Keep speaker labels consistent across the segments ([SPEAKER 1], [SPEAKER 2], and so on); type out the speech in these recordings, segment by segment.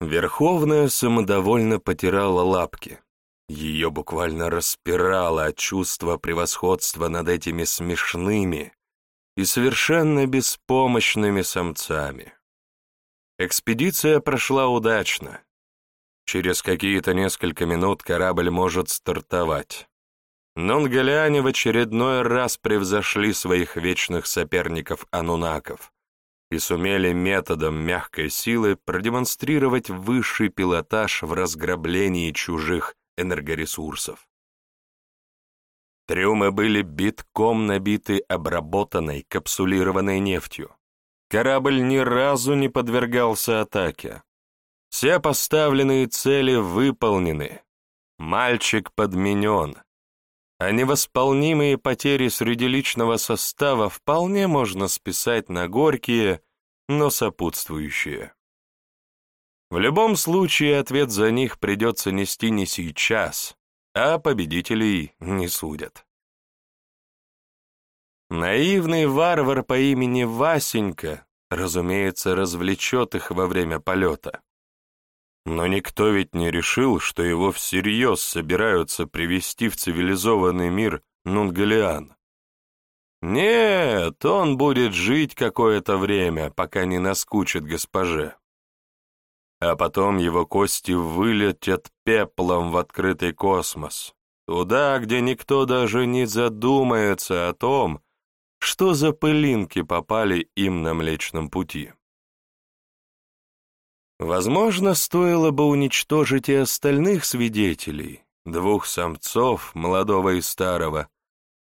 [SPEAKER 1] Верховная самодовольно потирала лапки. Ее буквально распирало от чувства превосходства над этими смешными и совершенно беспомощными самцами. Экспедиция прошла удачно. Через какие-то несколько минут корабль может стартовать. Нонголяне в очередной раз превзошли своих вечных соперников-анунаков и сумели методом мягкой силы продемонстрировать высший пилотаж в разграблении чужих энергоресурсов. Трюмы были битком набиты обработанной капсулированной нефтью. Корабль ни разу не подвергался атаке. Все поставленные цели выполнены. Мальчик подменен. А невосполнимые потери среди личного состава вполне можно списать на горькие, но сопутствующие. В любом случае ответ за них придется нести не сейчас, а победителей не судят. Наивный варвар по имени Васенька, разумеется, развлечет их во время полета. Но никто ведь не решил, что его всерьез собираются привести в цивилизованный мир Нунгалиан. Нет, он будет жить какое-то время, пока не наскучит госпоже а потом его кости вылетят пеплом в открытый космос, туда, где никто даже не задумается о том, что за пылинки попали им на Млечном Пути. Возможно, стоило бы уничтожить и остальных свидетелей, двух самцов, молодого и старого,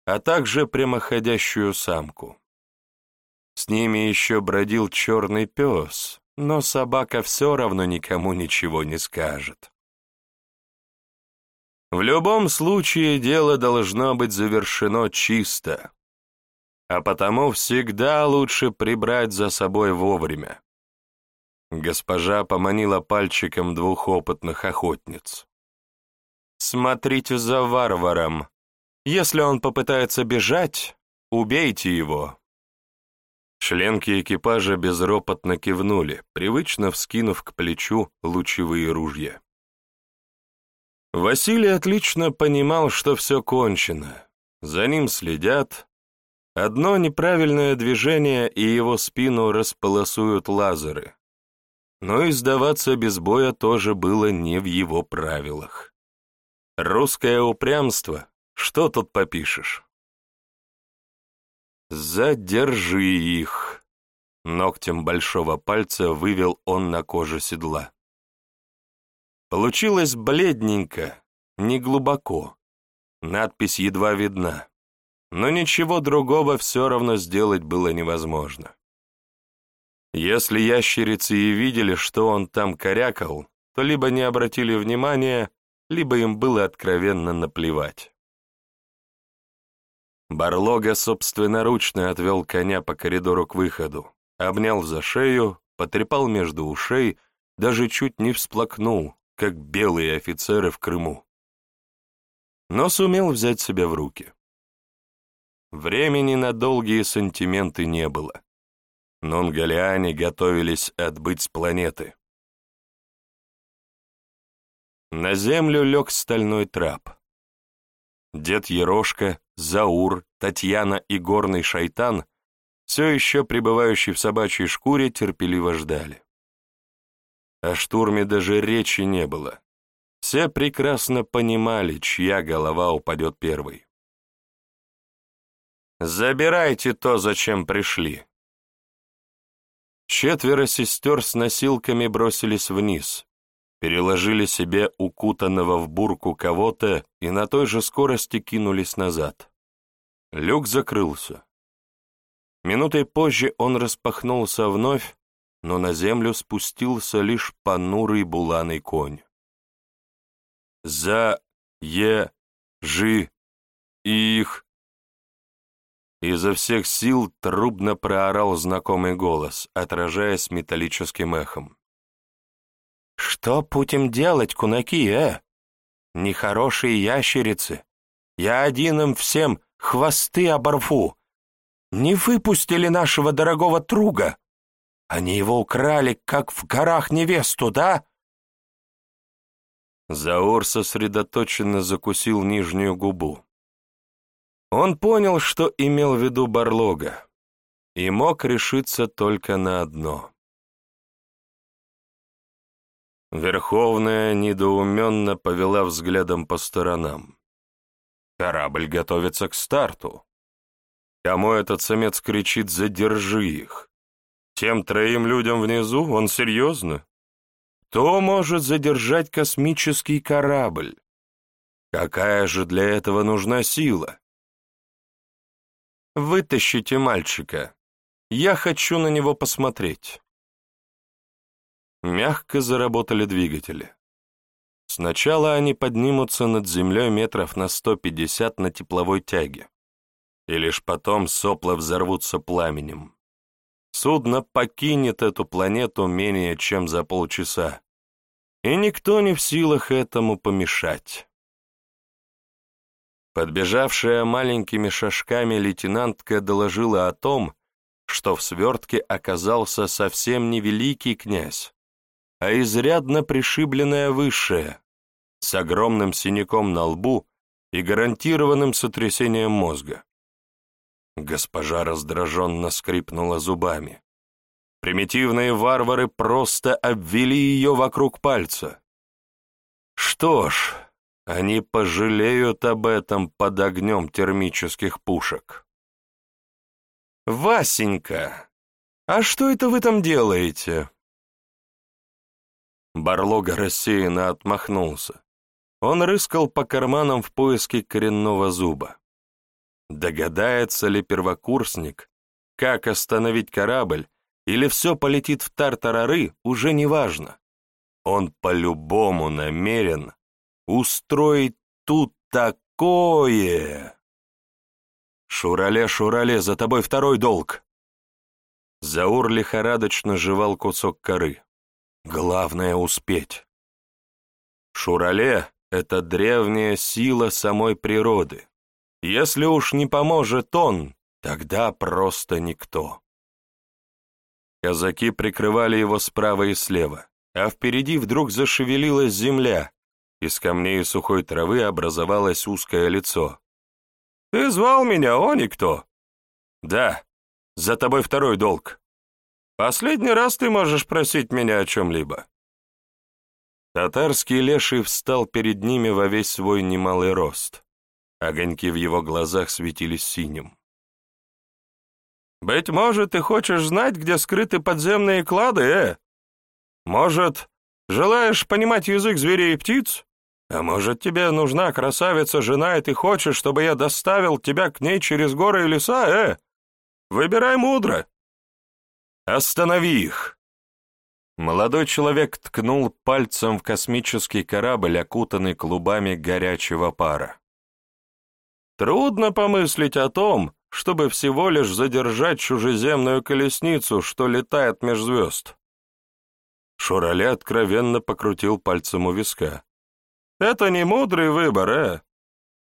[SPEAKER 1] а также прямоходящую самку. С ними еще бродил черный пес, но собака все равно никому ничего не скажет. В любом случае дело должно быть завершено чисто, а потому всегда лучше прибрать за собой вовремя. Госпожа поманила пальчиком двух опытных охотниц. «Смотрите за варваром. Если он попытается бежать, убейте его, Членки экипажа безропотно кивнули, привычно вскинув к плечу лучевые ружья. Василий отлично понимал, что все кончено. За ним следят. Одно неправильное движение, и его спину располосуют лазеры. Но и сдаваться без боя тоже было не в его правилах. Русское упрямство, что тут попишешь? «Задержи их!» Ногтем большого пальца вывел он на кожу седла. Получилось бледненько, неглубоко. Надпись едва видна, но ничего другого все равно сделать было невозможно. Если ящерицы и видели, что он там корякал, то либо не обратили внимания, либо им было откровенно наплевать. Барлога собственноручно отвел коня по коридору к выходу, обнял за шею, потрепал между ушей, даже чуть не всплакнул, как белые офицеры в Крыму. Но сумел взять себя в руки. Времени на долгие сантименты не было. Нонголиане готовились отбыть с планеты. На землю лег стальной трап. Дед Ерошка, Заур, Татьяна и горный шайтан, все еще пребывающие в собачьей шкуре, терпеливо ждали. О штурме даже речи не было. Все прекрасно понимали, чья голова упадет первой. «Забирайте то, зачем пришли!» Четверо сестер с носилками бросились вниз, переложили себе укутанного в бурку кого-то и на той же скорости кинулись назад. Люк закрылся. Минутой позже он распахнулся вновь, но на землю спустился лишь понурый буланый конь. «За... е... жи... их...» Изо всех сил трубно проорал знакомый голос, отражаясь металлическим эхом. «Что будем делать, кунаки, э? Нехорошие ящерицы. Я один им всем хвосты оборву. Не выпустили нашего дорогого Труга. Они его украли, как в горах невесту, да? Заур сосредоточенно закусил нижнюю губу. Он понял, что имел в виду Барлога, и мог решиться только на одно. Верховная недоуменно повела взглядом по сторонам. Корабль готовится к старту. Кому этот самец кричит «задержи их»? Тем троим людям внизу? Он серьезно? Кто может задержать космический корабль? Какая же для этого нужна сила? Вытащите мальчика. Я хочу на него посмотреть. Мягко заработали двигатели. Сначала они поднимутся над землей метров на 150 на тепловой тяге, и лишь потом сопла взорвутся пламенем. Судно покинет эту планету менее чем за полчаса, и никто не в силах этому помешать. Подбежавшая маленькими шажками лейтенантка доложила о том, что в свертке оказался совсем не великий князь, а изрядно пришибленная высшая, с огромным синяком на лбу и гарантированным сотрясением мозга. Госпожа раздраженно скрипнула зубами. Примитивные варвары просто обвели ее вокруг пальца. Что ж, они пожалеют об этом под огнем термических пушек. «Васенька, а что это вы там делаете?» Барлога рассеянно отмахнулся. Он рыскал по карманам в поиске коренного зуба. Догадается ли первокурсник, как остановить корабль, или все полетит в тартарары, уже не важно. Он по-любому намерен устроить тут такое. «Шурале, Шурале, за тобой второй долг!» Заур лихорадочно жевал кусок коры. Главное — успеть. Шурале — это древняя сила самой природы. Если уж не поможет он, тогда просто никто. Казаки прикрывали его справа и слева, а впереди вдруг зашевелилась земля, из камней и сухой травы образовалось узкое лицо. «Ты звал меня, о никто?» «Да, за тобой второй долг». Последний раз ты можешь просить меня о чем-либо». Татарский леший встал перед ними во весь свой немалый рост. Огоньки в его глазах светились синим. «Быть может, ты хочешь знать, где скрыты подземные клады, э? Может, желаешь понимать язык зверей и птиц? А может, тебе нужна красавица-жена, и ты хочешь, чтобы я доставил тебя к ней через горы и леса, э? Выбирай мудро. Останови их!» Молодой человек ткнул пальцем в космический корабль, окутанный клубами горячего пара. «Трудно помыслить о том, чтобы всего лишь задержать чужеземную колесницу, что летает меж звезд». Шурале откровенно покрутил пальцем у виска. «Это не мудрый выбор, э?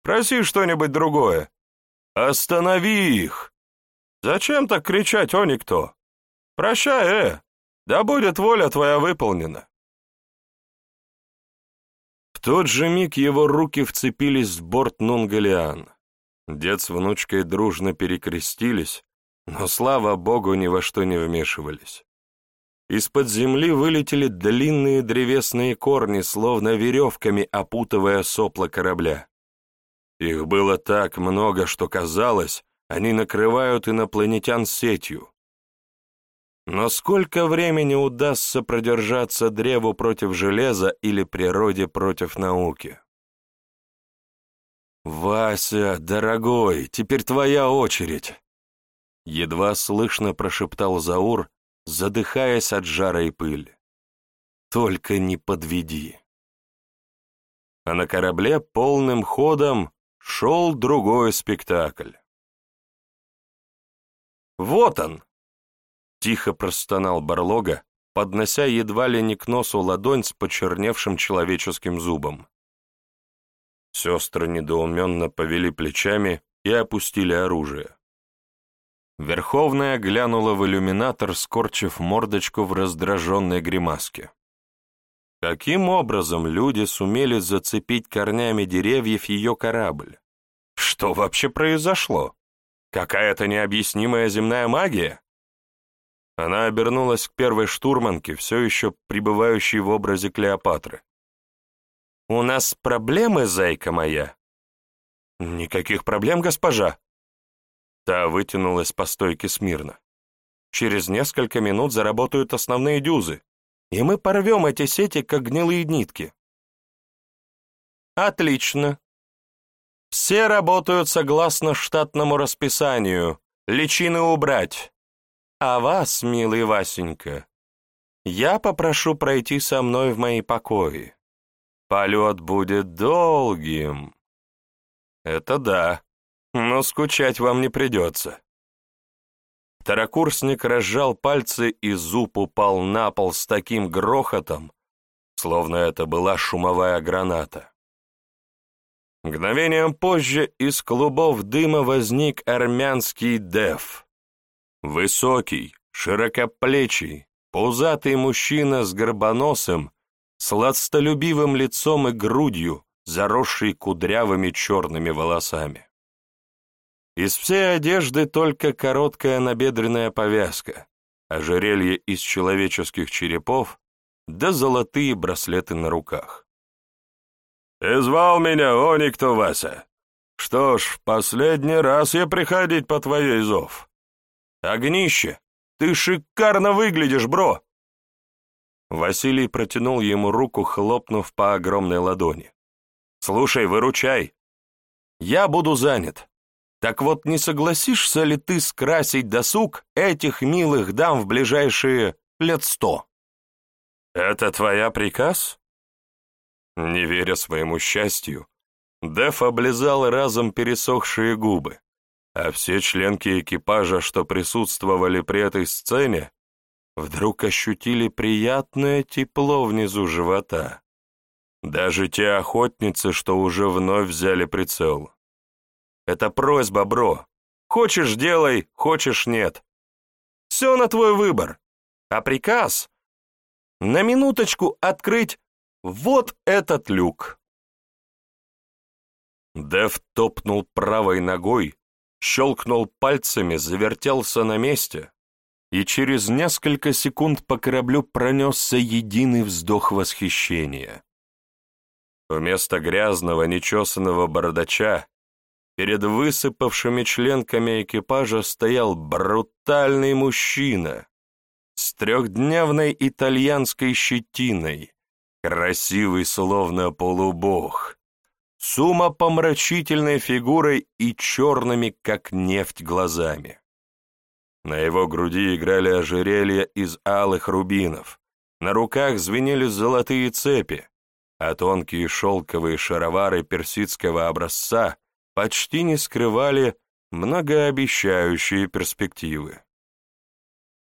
[SPEAKER 1] Проси что-нибудь другое. Останови их! Зачем так кричать, о никто? Прощай, э! Да будет воля твоя выполнена!» В тот же миг его руки вцепились в борт Нунгалиан. Дед с внучкой дружно перекрестились, но, слава богу, ни во что не вмешивались. Из-под земли вылетели длинные древесные корни, словно веревками опутывая сопла корабля. Их было так много, что казалось, они накрывают инопланетян сетью. Но сколько времени удастся продержаться древу против железа или природе против науки? «Вася, дорогой, теперь твоя очередь!» Едва слышно прошептал Заур, задыхаясь от жара и пыли. «Только не подведи!» А на корабле полным ходом шел другой спектакль. «Вот он!» Тихо простонал Барлога, поднося едва ли не к носу ладонь с почерневшим человеческим зубом. Сестры недоуменно повели плечами и опустили оружие. Верховная глянула в иллюминатор, скорчив мордочку в раздраженной гримаске. Каким образом люди сумели зацепить корнями деревьев ее корабль? Что вообще произошло? Какая-то необъяснимая земная магия? Она обернулась к первой штурманке, все еще пребывающей в образе Клеопатры. «У нас проблемы, зайка моя?» «Никаких проблем, госпожа!» Та вытянулась по стойке смирно. «Через несколько минут заработают основные дюзы, и мы порвем эти сети, как гнилые нитки». «Отлично. Все работают согласно штатному расписанию. Личины убрать. А вас, милый Васенька, я попрошу пройти со мной в мои покои. Полет будет долгим. Это да, но скучать вам не придется. Второкурсник разжал пальцы, и зуб упал на пол с таким грохотом, словно это была шумовая граната. Мгновением позже из клубов дыма возник армянский деф — Высокий, широкоплечий, пузатый мужчина с горбоносым, сладстолюбивым лицом и грудью, заросший кудрявыми черными волосами. Из всей одежды только короткая набедренная повязка, ожерелье из человеческих черепов да золотые браслеты на руках. «Ты звал меня, о, никто, Вася? Что ж, в последний раз я приходить по твоей зов. «Огнище! Ты шикарно выглядишь, бро!» Василий протянул ему руку, хлопнув по огромной ладони. «Слушай, выручай. Я буду занят. Так вот, не согласишься ли ты скрасить досуг этих милых дам в ближайшие лет сто?» «Это твоя приказ?» Не веря своему счастью, Деф облизал разом пересохшие губы а все членки экипажа, что присутствовали при этой сцене, вдруг ощутили приятное тепло внизу живота. Даже те охотницы, что уже вновь взяли прицел. Это просьба, бро. Хочешь — делай, хочешь — нет. Все на твой выбор. А приказ — на минуточку открыть вот этот люк. Дев топнул правой ногой, щелкнул пальцами, завертелся на месте, и через несколько секунд по кораблю пронесся единый вздох восхищения. Вместо грязного, нечесанного бородача перед высыпавшими членками экипажа стоял брутальный мужчина с трехдневной итальянской щетиной, красивый словно полубог, с умопомрачительной фигурой и черными, как нефть, глазами. На его груди играли ожерелья из алых рубинов, на руках звенели золотые цепи, а тонкие шелковые шаровары персидского образца почти не скрывали многообещающие перспективы.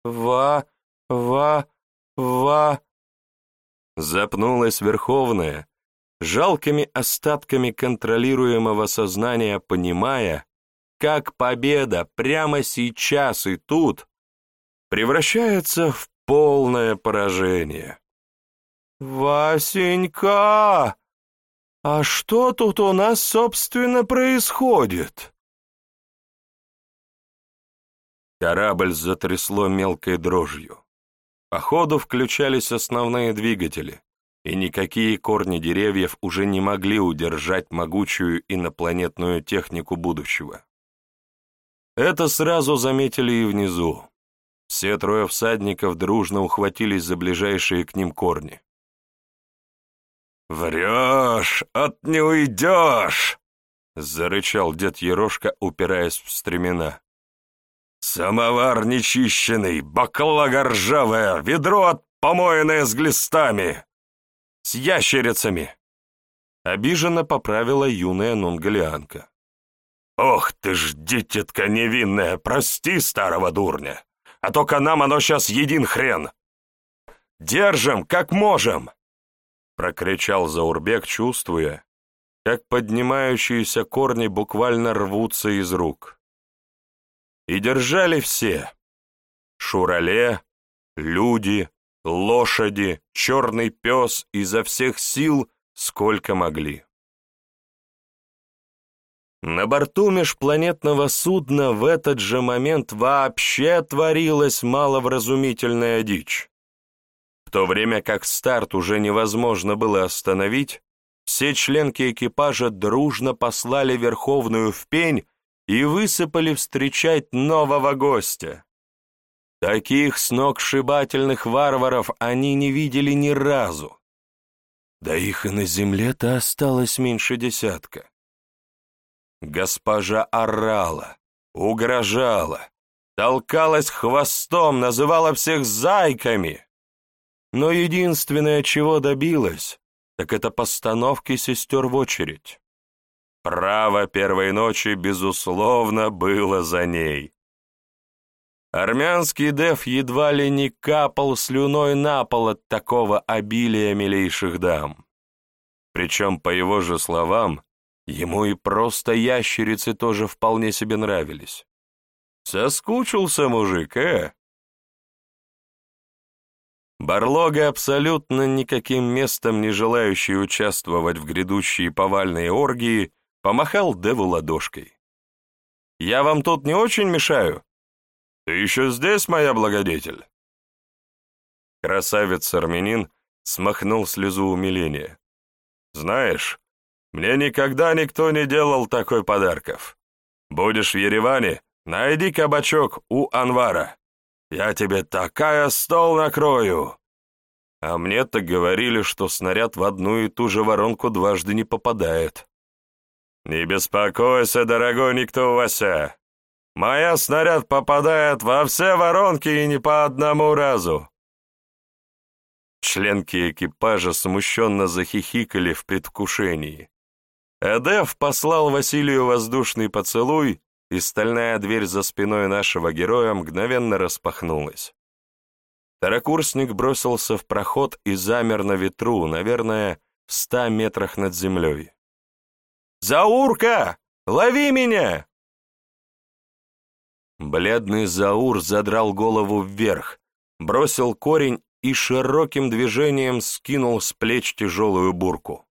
[SPEAKER 1] «Ва, ва, ва...» Запнулась Верховная, жалкими остатками контролируемого сознания понимая, как победа прямо сейчас и тут превращается в полное поражение. «Васенька, а что тут у нас, собственно, происходит?» Корабль затрясло мелкой дрожью. По ходу включались основные двигатели, и никакие корни деревьев уже не могли удержать могучую инопланетную технику будущего. Это сразу заметили и внизу. Все трое всадников дружно ухватились за ближайшие к ним корни. «Врешь, от не уйдешь!» — зарычал дед Ерошка, упираясь в стремена. «Самовар нечищенный, баклага ржавая, ведро отпомоенное с глистами!» С ящерицами!» Обиженно поправила юная нунгалианка. «Ох ты ж, дитятка невинная, прости старого дурня, а то к нам оно сейчас един хрен!» «Держим, как можем!» Прокричал Заурбек, чувствуя, как поднимающиеся корни буквально рвутся из рук. И держали все — Шурале, люди, лошади, черный пес изо всех сил, сколько могли. На борту межпланетного судна в этот же момент вообще творилась маловразумительная дичь. В то время как старт уже невозможно было остановить, все членки экипажа дружно послали Верховную в пень и высыпали встречать нового гостя. Таких сногсшибательных варваров они не видели ни разу. Да их и на земле-то осталось меньше десятка. Госпожа орала, угрожала, толкалась хвостом, называла всех зайками. Но единственное, чего добилась, так это постановки сестер в очередь. Право первой ночи, безусловно, было за ней. Армянский дев едва ли не капал слюной на пол от такого обилия милейших дам. Причем, по его же словам, ему и просто ящерицы тоже вполне себе нравились. Соскучился мужик, э? Барлога, абсолютно никаким местом не желающий участвовать в грядущие повальные оргии, помахал Деву ладошкой. «Я вам тут не очень мешаю?» «Ты еще здесь, моя благодетель?» Красавец-армянин смахнул слезу умиления. «Знаешь, мне никогда никто не делал такой подарков. Будешь в Ереване, найди кабачок у Анвара. Я тебе такая стол накрою!» А мне-то говорили, что снаряд в одну и ту же воронку дважды не попадает. «Не беспокойся, дорогой никто Вася. Моя снаряд попадает во все воронки и не по одному разу. Членки экипажа смущенно захихикали в предвкушении. Эдев послал Василию воздушный поцелуй, и стальная дверь за спиной нашего героя мгновенно распахнулась. Таракурсник бросился в проход и замер на ветру, наверное, в ста метрах над землей. «Заурка! Лови меня!» Бледный Заур задрал голову вверх, бросил корень и широким движением скинул с плеч тяжелую бурку.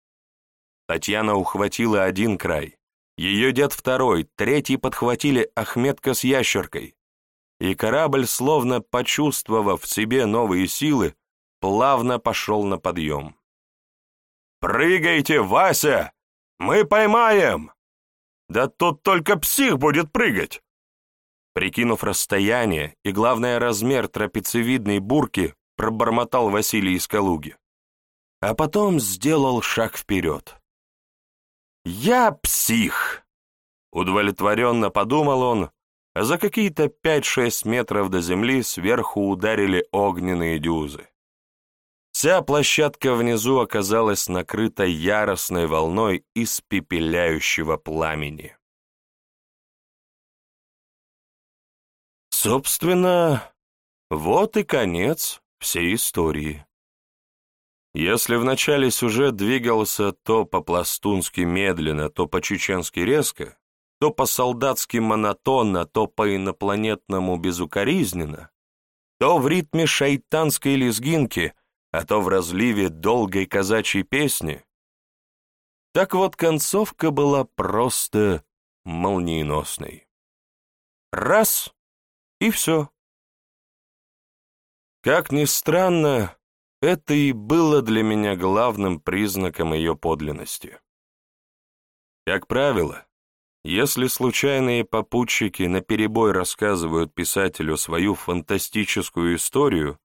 [SPEAKER 1] Татьяна ухватила один край, ее дед второй, третий подхватили Ахметка с ящеркой, и корабль, словно почувствовав в себе новые силы, плавно пошел на подъем. «Прыгайте, Вася! Мы поймаем!» «Да тут только псих будет прыгать!» Прикинув расстояние и, главное, размер трапециевидной бурки, пробормотал Василий из Калуги. А потом сделал шаг вперед. «Я псих!» Удовлетворенно подумал он, а за какие-то пять-шесть метров до земли сверху ударили огненные дюзы. Вся площадка внизу оказалась накрыта яростной волной испепеляющего пламени. Собственно, вот и конец всей истории. Если в начале сюжет двигался то по-пластунски медленно, то по-чеченски резко, то по-солдатски монотонно, то по-инопланетному безукоризненно, то в ритме шайтанской лезгинки, а то в разливе долгой казачьей песни, так вот концовка была просто молниеносной. Раз и все. Как ни странно, это и было для меня главным признаком ее подлинности. Как правило, если случайные попутчики наперебой рассказывают писателю свою фантастическую историю,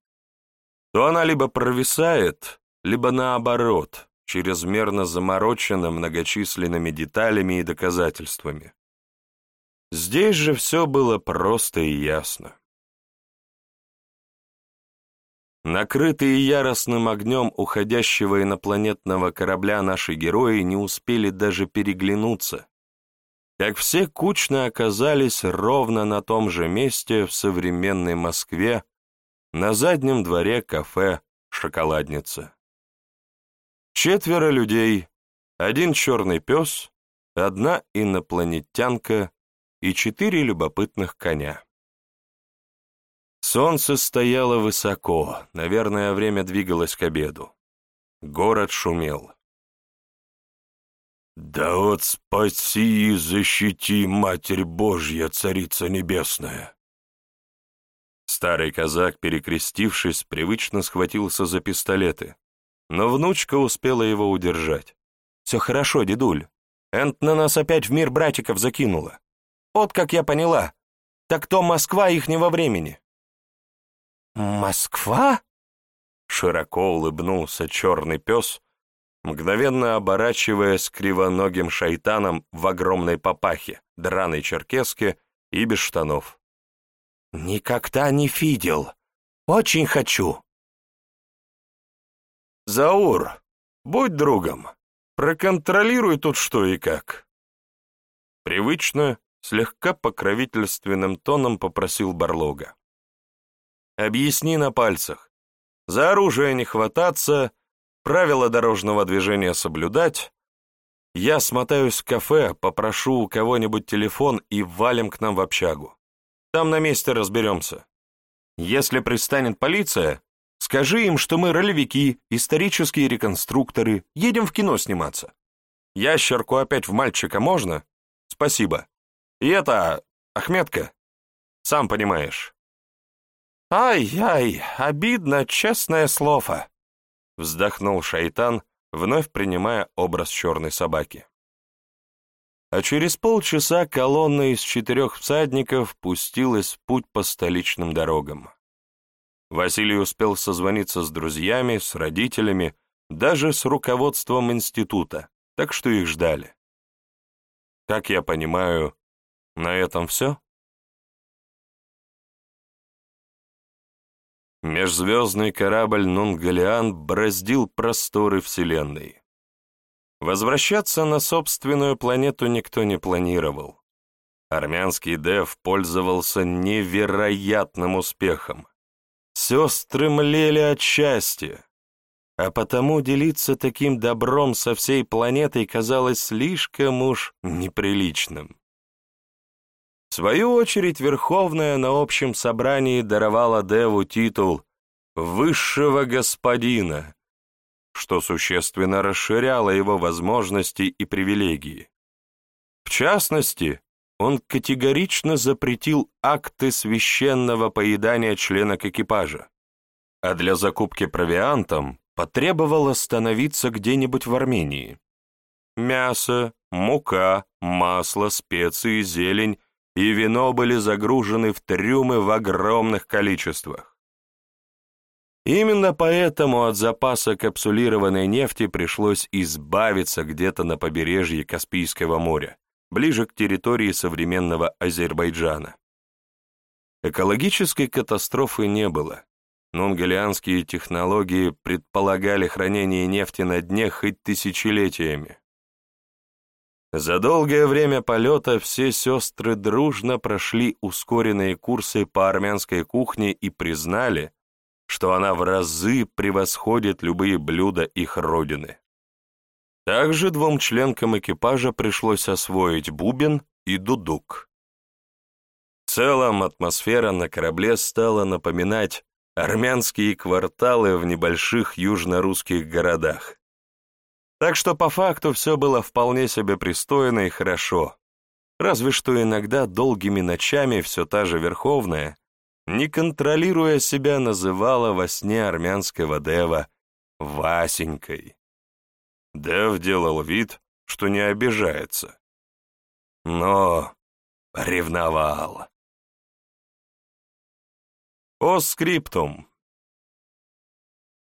[SPEAKER 1] то она либо провисает, либо наоборот, чрезмерно заморочена многочисленными деталями и доказательствами. Здесь же все было просто и ясно. Накрытые яростным огнем уходящего инопланетного корабля наши герои не успели даже переглянуться, как все кучно оказались ровно на том же месте в современной Москве, на заднем дворе кафе «Шоколадница». Четверо людей, один черный пес, одна инопланетянка и четыре любопытных коня. Солнце стояло высоко, наверное, время двигалось к обеду. Город шумел. «Да вот спаси и защити, Матерь Божья, Царица Небесная!» Старый казак, перекрестившись, привычно схватился за пистолеты, но внучка успела его удержать. «Все хорошо, дедуль. Энт на нас опять в мир братиков закинула. Вот как я поняла. Так то Москва ихнего времени». «Москва?» Широко улыбнулся черный пес, мгновенно оборачиваясь кривоногим шайтаном в огромной папахе, драной черкеске и без штанов. «Никогда не видел. Очень хочу». «Заур, будь другом, проконтролируй тут что и как». Привычно, слегка покровительственным тоном попросил Барлога. «Объясни на пальцах. За оружие не хвататься, правила дорожного движения соблюдать. Я смотаюсь в кафе, попрошу у кого-нибудь телефон и валим к нам в общагу. Там на месте разберемся. Если пристанет полиция, скажи им, что мы ролевики, исторические реконструкторы, едем в кино сниматься. Ящерку опять в мальчика можно? Спасибо. И это, Ахметка, сам понимаешь. «Ай-ай, обидно, честное слово!» Вздохнул шайтан, вновь принимая образ черной собаки. А через полчаса колонна из четырех всадников пустилась в путь по столичным дорогам. Василий успел созвониться с друзьями, с родителями, даже с руководством института, так что их ждали. Как я понимаю, на этом все? Межзвездный корабль Нунгалиан браздил просторы Вселенной. Возвращаться на собственную планету никто не планировал. Армянский дев пользовался невероятным успехом. Сестры млели от счастья, а потому делиться таким добром со всей планетой казалось слишком уж неприличным. В свою очередь, Верховная на общем собрании даровала Деву титул «высшего господина», что существенно расширяло его возможности и привилегии. В частности, он категорично запретил акты священного поедания членок экипажа, а для закупки провиантом потребовал остановиться где-нибудь в Армении. Мясо, мука, масло, специи, зелень и вино были загружены в трюмы в огромных количествах. Именно поэтому от запаса капсулированной нефти пришлось избавиться где-то на побережье Каспийского моря, ближе к территории современного Азербайджана. Экологической катастрофы не было. Нунгалианские технологии предполагали хранение нефти на дне хоть тысячелетиями. За долгое время полета все сестры дружно прошли ускоренные курсы по армянской кухне и признали, что она в разы превосходит любые блюда их родины. Также двум членкам экипажа пришлось освоить бубен и дудук. В целом атмосфера на корабле стала напоминать армянские кварталы в небольших южно-русских городах. Так что по факту все было вполне себе пристойно и хорошо. Разве что иногда долгими ночами все та же Верховная, не контролируя себя, называла во сне армянского дева Васенькой. Дев делал вид, что не обижается. Но ревновал. О скриптум.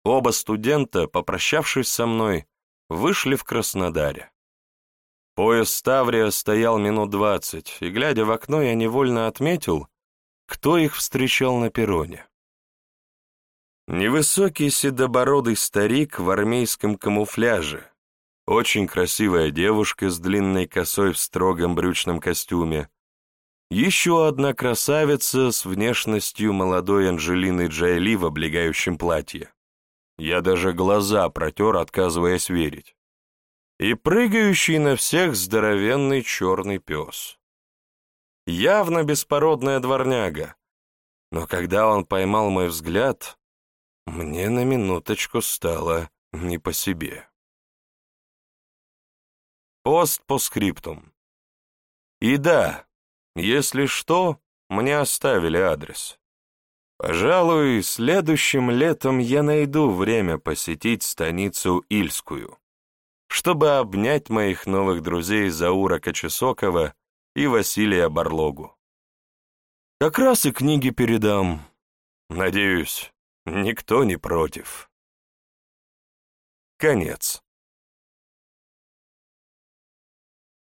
[SPEAKER 1] Оба студента, попрощавшись со мной, вышли в Краснодаре. Поезд Ставрия стоял минут двадцать, и, глядя в окно, я невольно отметил, кто их встречал на перроне. Невысокий седобородый старик в армейском камуфляже, очень красивая девушка с длинной косой в строгом брючном костюме, еще одна красавица с внешностью молодой Анжелины Джайли в облегающем платье. Я даже глаза протер, отказываясь верить. И прыгающий на всех здоровенный черный пес. Явно беспородная дворняга. но когда он поймал мой взгляд, мне на минуточку стало не по себе. Пост по скриптум. И да, если что, мне оставили адрес. Пожалуй, следующим летом я найду время посетить станицу Ильскую, чтобы обнять моих новых друзей Заура Кочесокова и Василия Барлогу. Как раз и книги передам. Надеюсь, никто не против. Конец.